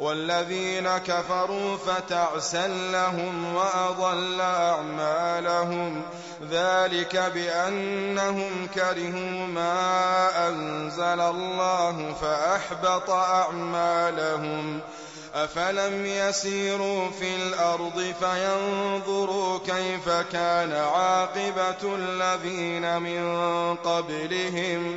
والذين كفروا فتعسا لهم وأضل أعمالهم. ذلك بأنهم كرهوا ما أنزل الله فأحبط أعمالهم. أفلم يسيروا في الأرض فينظروا كيف كان عاقبة الذين من قبلهم.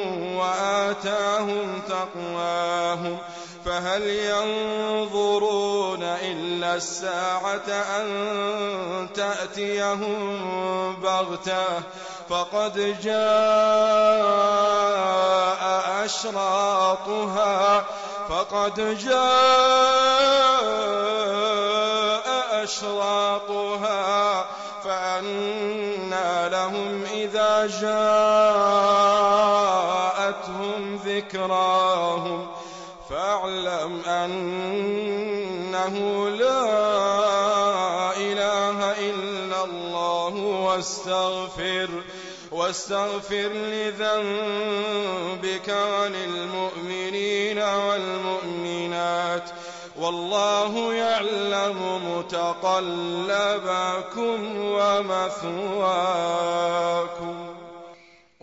وآتاهم تقواهم فهل ينظرون إلا الساعة أن تأتيهم بغتة فقد جاء أشراطها فقد جاء أشراطها فأنى لهم إذا جاءتهم ذكراهم فاعلم أنه لا إله إلا الله واستغفر واستغفر لذنبك وللمؤمنين والمؤمنات. والله يعلم متقلبكم ومثواكم.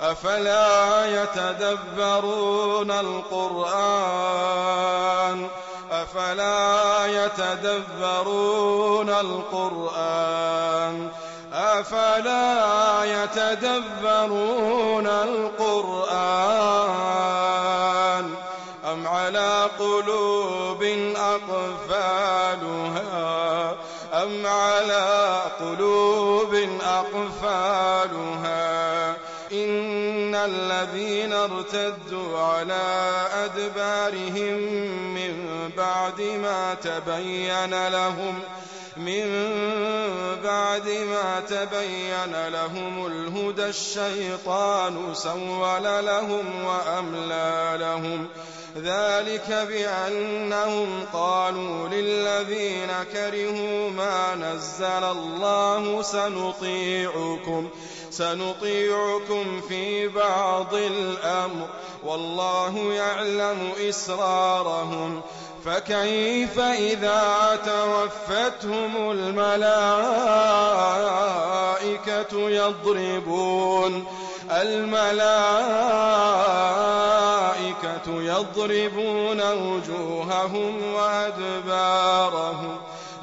أفلا يتدبرون القرآن؟ أفلا يتدبرون القرآن؟ أفلا يتدبرون القرآن؟ أم على قلوب أقفالها؟ أم على قلوب أقفالها؟ الذين ارتدوا على أدبارهم من بعد ما تبين لهم من بعد ما تبين لهم الهدى الشيطان سول لهم وأملى لهم. ذلك بأنهم قالوا للذين كرهوا ما نزل الله سنطيعكم. سنطيعكم في بعض الأمر والله يعلم إسرارهم فكيف إذا توفتهم الملائكة يضربون الملائكة يضربون وجوههم وأدبارهم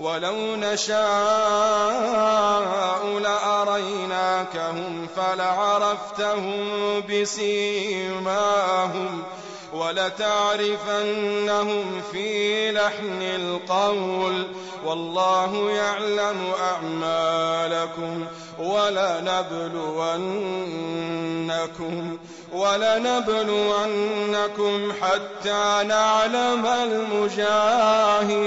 ولو نشاء لأريناكهم فلعرفتهم بسيماهم ولتعرفنهم في لحن القول والله يعلم أعمالكم ولنبلونكم ولنبلونكم حتى نعلم المجاهدين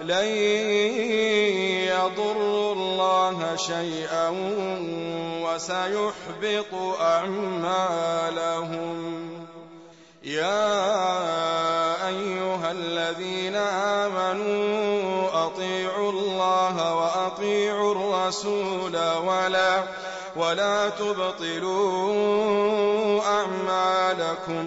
لن يضروا الله شيئا وسيحبط أعمالهم. يا أيها الذين آمنوا أطيعوا الله وأطيعوا الرسول ولا ولا تبطلوا أعمالكم.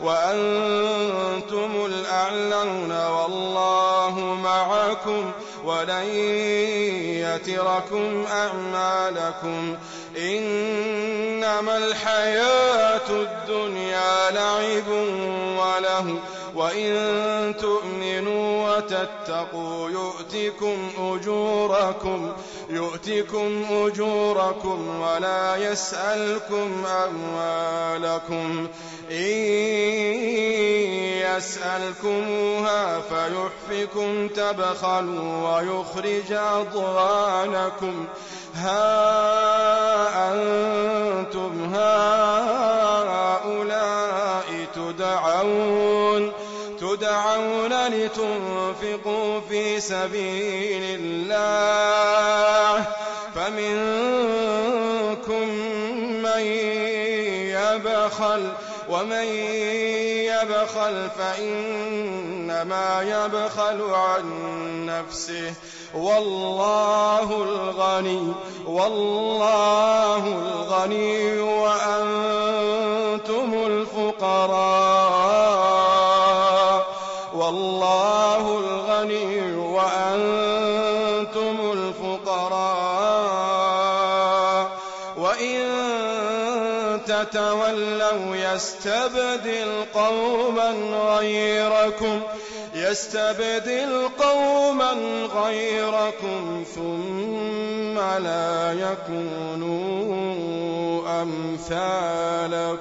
وأنتم الأعلون والله معكم ولن يتركم أعمالكم إنما الحياة الدنيا لعب وله وإن تؤمنوا وتتقوا يؤتكم أجوركم يؤتكم أجوركم ولا يسألكم أموالكم. إن يسألكموها فيحفكم تبخلوا ويخرج أضغانكم. ها أنتم هؤلاء تدعون؟ تدعون لتنفقوا في سبيل الله فمنكم من يبخل ومن يبخل فإنما يبخل عن نفسه والله الغني والله الغني وأنتم الفقراء الفقراء وإن تتولوا يستبدل قوما غيركم يستبدل قوما غيركم ثم لا يكونوا أمثالكم.